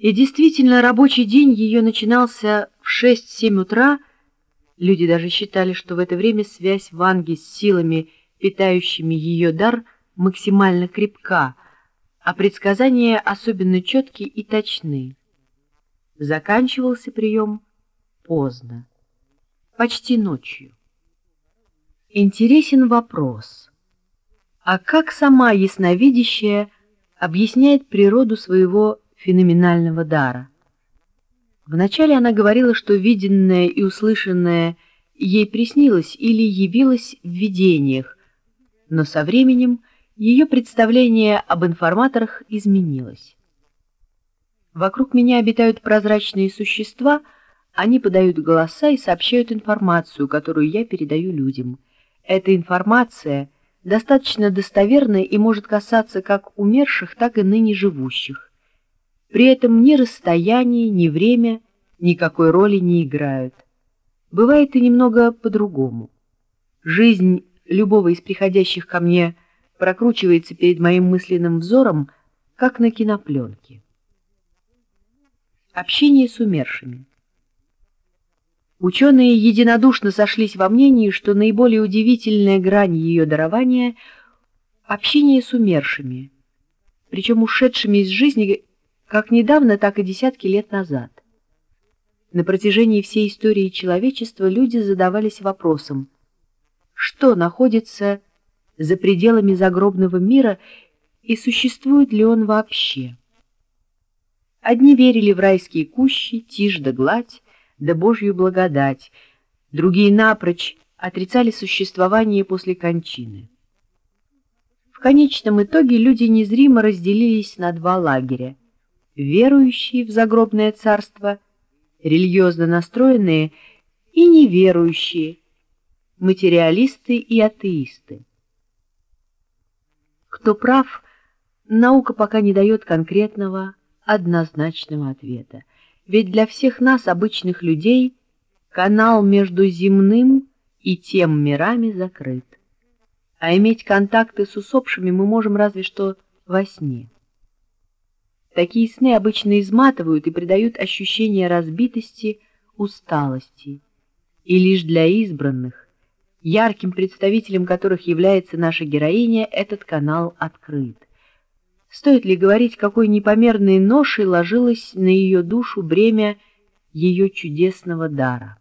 И действительно, рабочий день ее начинался в 6-7 утра. Люди даже считали, что в это время связь Ванги с силами, питающими ее дар, максимально крепка, а предсказания особенно четкие и точны. Заканчивался прием поздно, почти ночью. Интересен вопрос, а как сама ясновидящая объясняет природу своего феноменального дара. Вначале она говорила, что виденное и услышанное ей приснилось или явилось в видениях, но со временем ее представление об информаторах изменилось. Вокруг меня обитают прозрачные существа, они подают голоса и сообщают информацию, которую я передаю людям. Эта информация достаточно достоверная и может касаться как умерших, так и ныне живущих. При этом ни расстояние, ни время никакой роли не играют. Бывает и немного по-другому. Жизнь любого из приходящих ко мне прокручивается перед моим мысленным взором, как на кинопленке. Общение с умершими. Ученые единодушно сошлись во мнении, что наиболее удивительная грань ее дарования — общение с умершими, причем ушедшими из жизни как недавно, так и десятки лет назад. На протяжении всей истории человечества люди задавались вопросом, что находится за пределами загробного мира и существует ли он вообще. Одни верили в райские кущи, тишь да гладь, да Божью благодать, другие напрочь отрицали существование после кончины. В конечном итоге люди незримо разделились на два лагеря верующие в загробное царство, религиозно настроенные и неверующие, материалисты и атеисты. Кто прав, наука пока не дает конкретного, однозначного ответа. Ведь для всех нас, обычных людей, канал между земным и тем мирами закрыт. А иметь контакты с усопшими мы можем разве что во сне. Такие сны обычно изматывают и придают ощущение разбитости, усталости. И лишь для избранных, ярким представителем которых является наша героиня, этот канал открыт. Стоит ли говорить, какой непомерной ношей ложилось на ее душу бремя ее чудесного дара?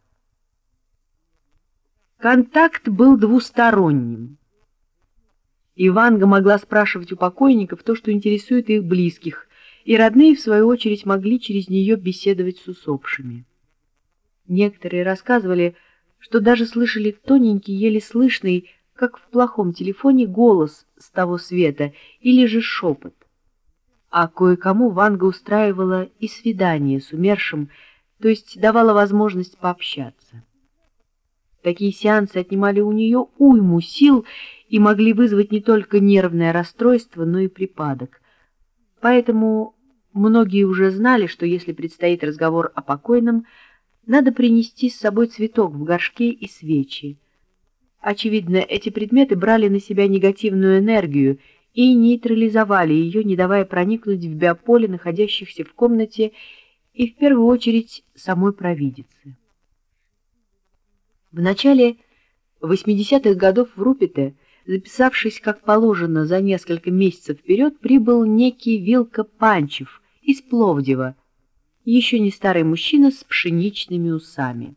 Контакт был двусторонним. Иванга могла спрашивать у покойников то, что интересует их близких, и родные, в свою очередь, могли через нее беседовать с усопшими. Некоторые рассказывали, что даже слышали тоненький, еле слышный, как в плохом телефоне, голос с того света или же шепот. А кое-кому Ванга устраивала и свидание с умершим, то есть давала возможность пообщаться. Такие сеансы отнимали у нее уйму сил и могли вызвать не только нервное расстройство, но и припадок. Поэтому Многие уже знали, что если предстоит разговор о покойном, надо принести с собой цветок в горшке и свечи. Очевидно, эти предметы брали на себя негативную энергию и нейтрализовали ее, не давая проникнуть в биополе, находящихся в комнате, и в первую очередь самой провидице. В начале 80-х годов в Рупите, записавшись как положено за несколько месяцев вперед, прибыл некий Вилка Панчев, из Пловдива, еще не старый мужчина с пшеничными усами.